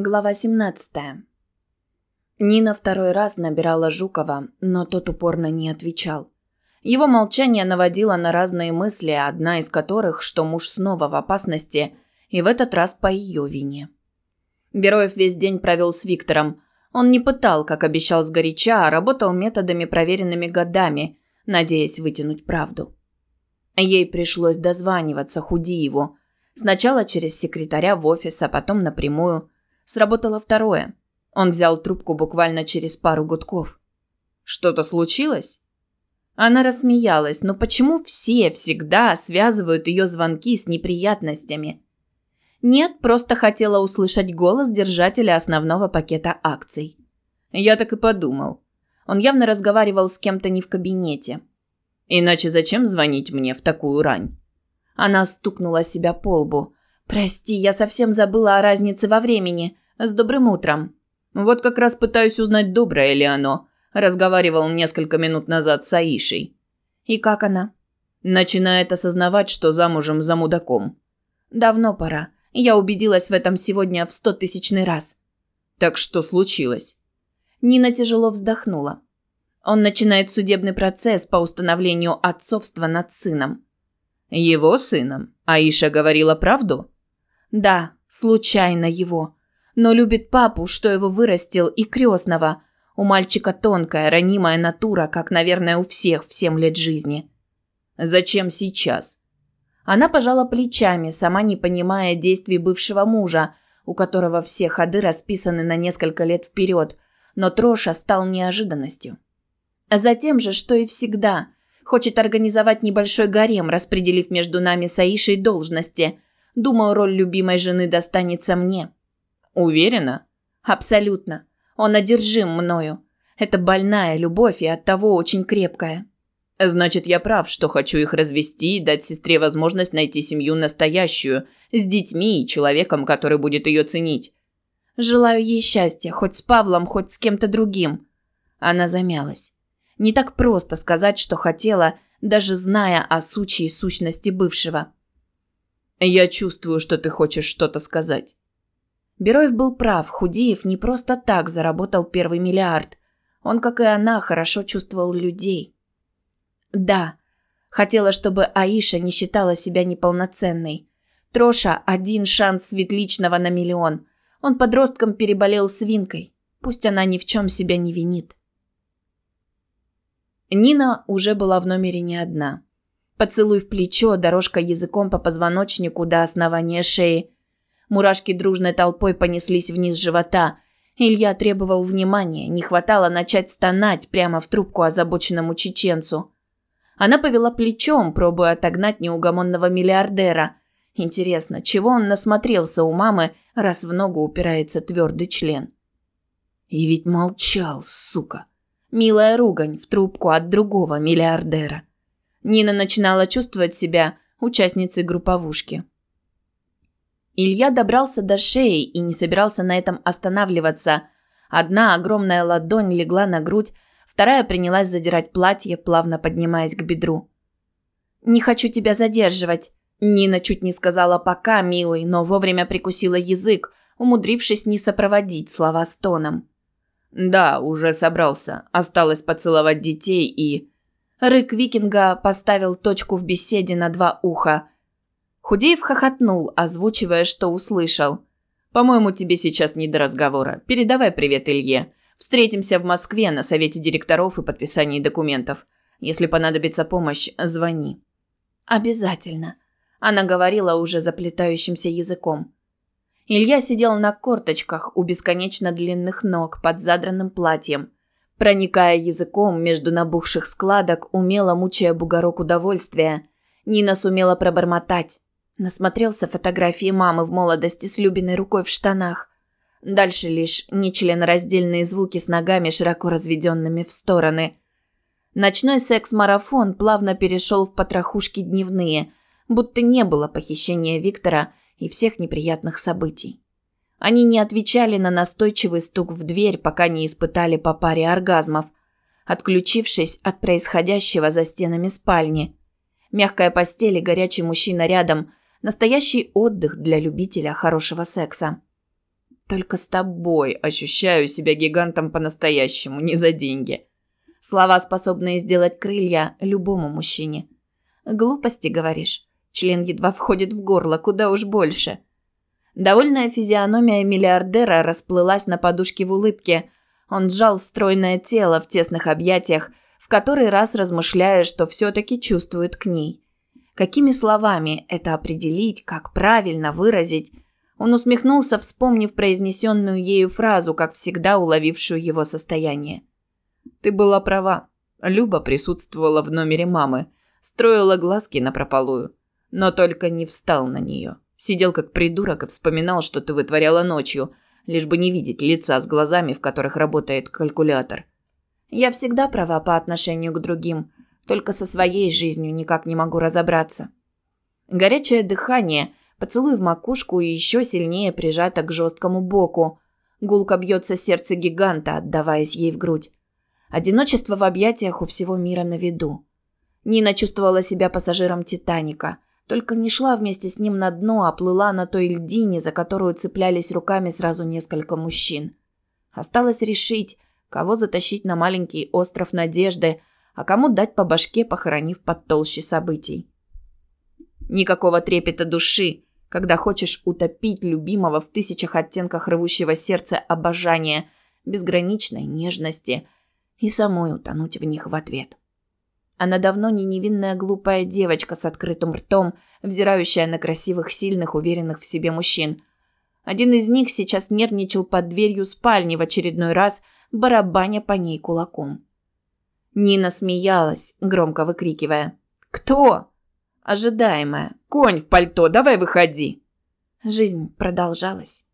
Глава 17. Нина второй раз набирала Жукова, но тот упорно не отвечал. Его молчание наводило на разные мысли, одна из которых, что муж снова в опасности, и в этот раз по ее вине. Бероев весь день провел с Виктором. Он не пытал, как обещал сгоряча, а работал методами, проверенными годами, надеясь вытянуть правду. Ей пришлось дозваниваться Худиеву. Сначала через секретаря в офис, а потом напрямую – Сработало второе. Он взял трубку буквально через пару гудков. Что-то случилось? Она рассмеялась, но почему все всегда связывают ее звонки с неприятностями? Нет, просто хотела услышать голос держателя основного пакета акций. Я так и подумал. Он явно разговаривал с кем-то не в кабинете. Иначе зачем звонить мне в такую рань? Она стукнула себя по лбу. «Прости, я совсем забыла о разнице во времени. С добрым утром». «Вот как раз пытаюсь узнать, доброе ли оно», – разговаривал несколько минут назад с Аишей. «И как она?» Начинает осознавать, что замужем за мудаком. «Давно пора. Я убедилась в этом сегодня в стотысячный раз». «Так что случилось?» Нина тяжело вздохнула. Он начинает судебный процесс по установлению отцовства над сыном. Его сыном? Аиша говорила правду? Да, случайно его. Но любит папу, что его вырастил, и крестного. У мальчика тонкая, ранимая натура, как, наверное, у всех в семь лет жизни. Зачем сейчас? Она пожала плечами, сама не понимая действий бывшего мужа, у которого все ходы расписаны на несколько лет вперед, но Троша стал неожиданностью. А затем же, что и всегда, хочет организовать небольшой гарем, распределив между нами с Аишей должности – Думаю, роль любимой жены достанется мне. Уверена? Абсолютно. Он одержим мною. Это больная любовь и оттого очень крепкая. Значит, я прав, что хочу их развести и дать сестре возможность найти семью настоящую, с детьми и человеком, который будет ее ценить. Желаю ей счастья, хоть с Павлом, хоть с кем-то другим. Она замялась. Не так просто сказать, что хотела, даже зная о сучьей сущности бывшего. Я чувствую, что ты хочешь что-то сказать. Бероев был прав, Худеев не просто так заработал первый миллиард. Он, как и она, хорошо чувствовал людей. Да, хотела, чтобы Аиша не считала себя неполноценной. Троша – один шанс светличного на миллион. Он подростком переболел свинкой. Пусть она ни в чем себя не винит. Нина уже была в номере не одна. Поцелуй в плечо, дорожка языком по позвоночнику до основания шеи. Мурашки дружной толпой понеслись вниз живота. Илья требовал внимания, не хватало начать стонать прямо в трубку озабоченному чеченцу. Она повела плечом, пробуя отогнать неугомонного миллиардера. Интересно, чего он насмотрелся у мамы, раз в ногу упирается твердый член? И ведь молчал, сука. Милая ругань в трубку от другого миллиардера. Нина начинала чувствовать себя участницей групповушки. Илья добрался до шеи и не собирался на этом останавливаться. Одна огромная ладонь легла на грудь, вторая принялась задирать платье, плавно поднимаясь к бедру. «Не хочу тебя задерживать», – Нина чуть не сказала «пока, милый», но вовремя прикусила язык, умудрившись не сопроводить слова стоном. «Да, уже собрался. Осталось поцеловать детей и...» Рык викинга поставил точку в беседе на два уха. Худеев хохотнул, озвучивая, что услышал. «По-моему, тебе сейчас не до разговора. Передавай привет Илье. Встретимся в Москве на совете директоров и подписании документов. Если понадобится помощь, звони». «Обязательно», – она говорила уже заплетающимся языком. Илья сидел на корточках у бесконечно длинных ног под задранным платьем – Проникая языком между набухших складок, умело мучая бугорок удовольствия, Нина сумела пробормотать. Насмотрелся фотографии мамы в молодости с Любиной рукой в штанах. Дальше лишь нечленораздельные звуки с ногами, широко разведенными в стороны. Ночной секс-марафон плавно перешел в потрохушки дневные, будто не было похищения Виктора и всех неприятных событий. Они не отвечали на настойчивый стук в дверь, пока не испытали по паре оргазмов, отключившись от происходящего за стенами спальни. Мягкая постель и горячий мужчина рядом – настоящий отдых для любителя хорошего секса. Только с тобой ощущаю себя гигантом по-настоящему, не за деньги. Слова, способные сделать крылья любому мужчине. Глупости, говоришь. Член едва входит в горло, куда уж больше. Довольная физиономия миллиардера расплылась на подушке в улыбке. Он сжал стройное тело в тесных объятиях, в который раз размышляя, что все-таки чувствует к ней. Какими словами это определить, как правильно выразить? Он усмехнулся, вспомнив произнесенную ею фразу, как всегда уловившую его состояние. «Ты была права. Люба присутствовала в номере мамы, строила глазки на прополую, но только не встал на нее. Сидел как придурок и вспоминал, что ты вытворяла ночью, лишь бы не видеть лица с глазами, в которых работает калькулятор. Я всегда права по отношению к другим, только со своей жизнью никак не могу разобраться. Горячее дыхание, поцелуй в макушку и еще сильнее прижато к жесткому боку. Гулко бьется сердце гиганта, отдаваясь ей в грудь. Одиночество в объятиях у всего мира на виду. Нина чувствовала себя пассажиром «Титаника», только не шла вместе с ним на дно, а плыла на той льдине, за которую цеплялись руками сразу несколько мужчин. Осталось решить, кого затащить на маленький остров Надежды, а кому дать по башке, похоронив под толще событий. Никакого трепета души, когда хочешь утопить любимого в тысячах оттенках рвущего сердца обожания, безграничной нежности и самой утонуть в них в ответ. Она давно не невинная глупая девочка с открытым ртом, взирающая на красивых, сильных, уверенных в себе мужчин. Один из них сейчас нервничал под дверью спальни в очередной раз, барабаня по ней кулаком. Нина смеялась, громко выкрикивая. «Кто?» «Ожидаемая. Конь в пальто, давай выходи!» Жизнь продолжалась.